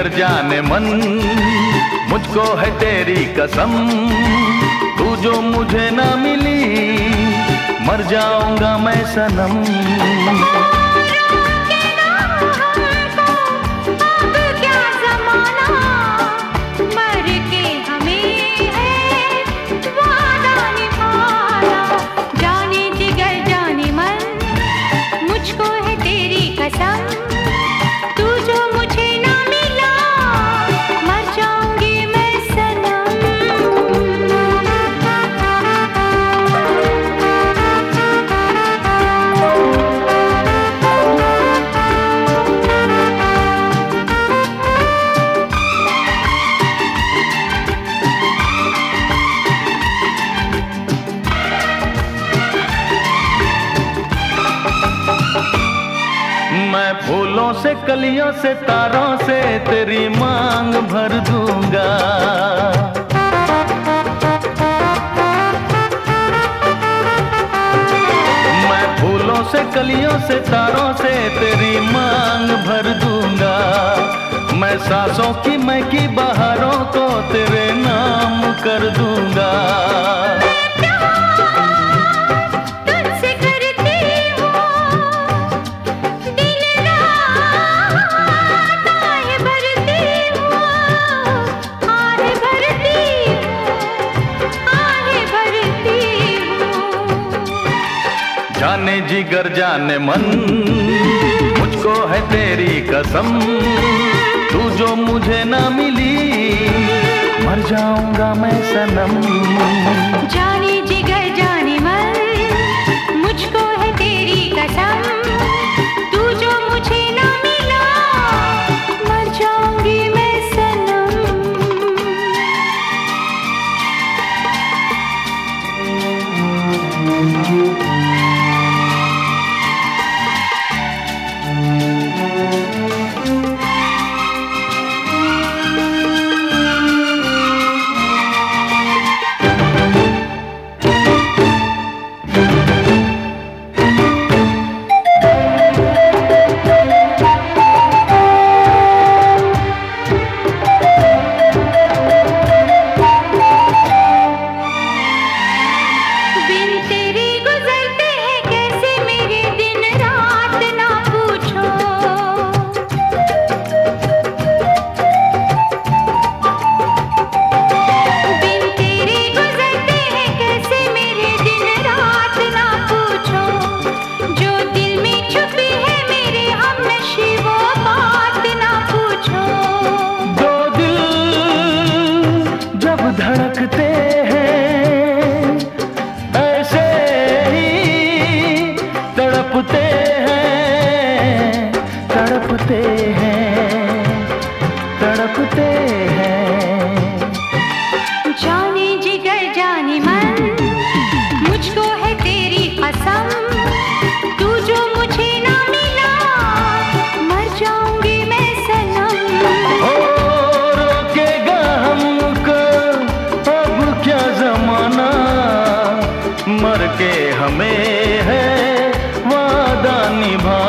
जिगर जाने मन, मुझको है तेरी कसम। तू जो मुझे ना मिली, मर जाऊँगा मैं सनम। से कलियों से, तारों से तेरी मांग भर दूँगा। मैं फूलों से, कलियों से, तारों से तेरी मांग भर दूँगा। मैं सांसों की, मैं की, बहारों को तेरे नाम कर दूँगा। जिगर जाने मन, मुझको है तेरी कसम। तू जो मुझे ना मिली, मर जाऊँगा मैं सनम। जाने तड़पते हैं तड़पते हैं। जाने जिगर जाने मन मुझको है तेरी कसम। तू जो मुझे ना मिला मर जाऊँगी मैं सनम। ओ रोकेगा हमको अब क्या जमाना। मर के हमें है वादा निभा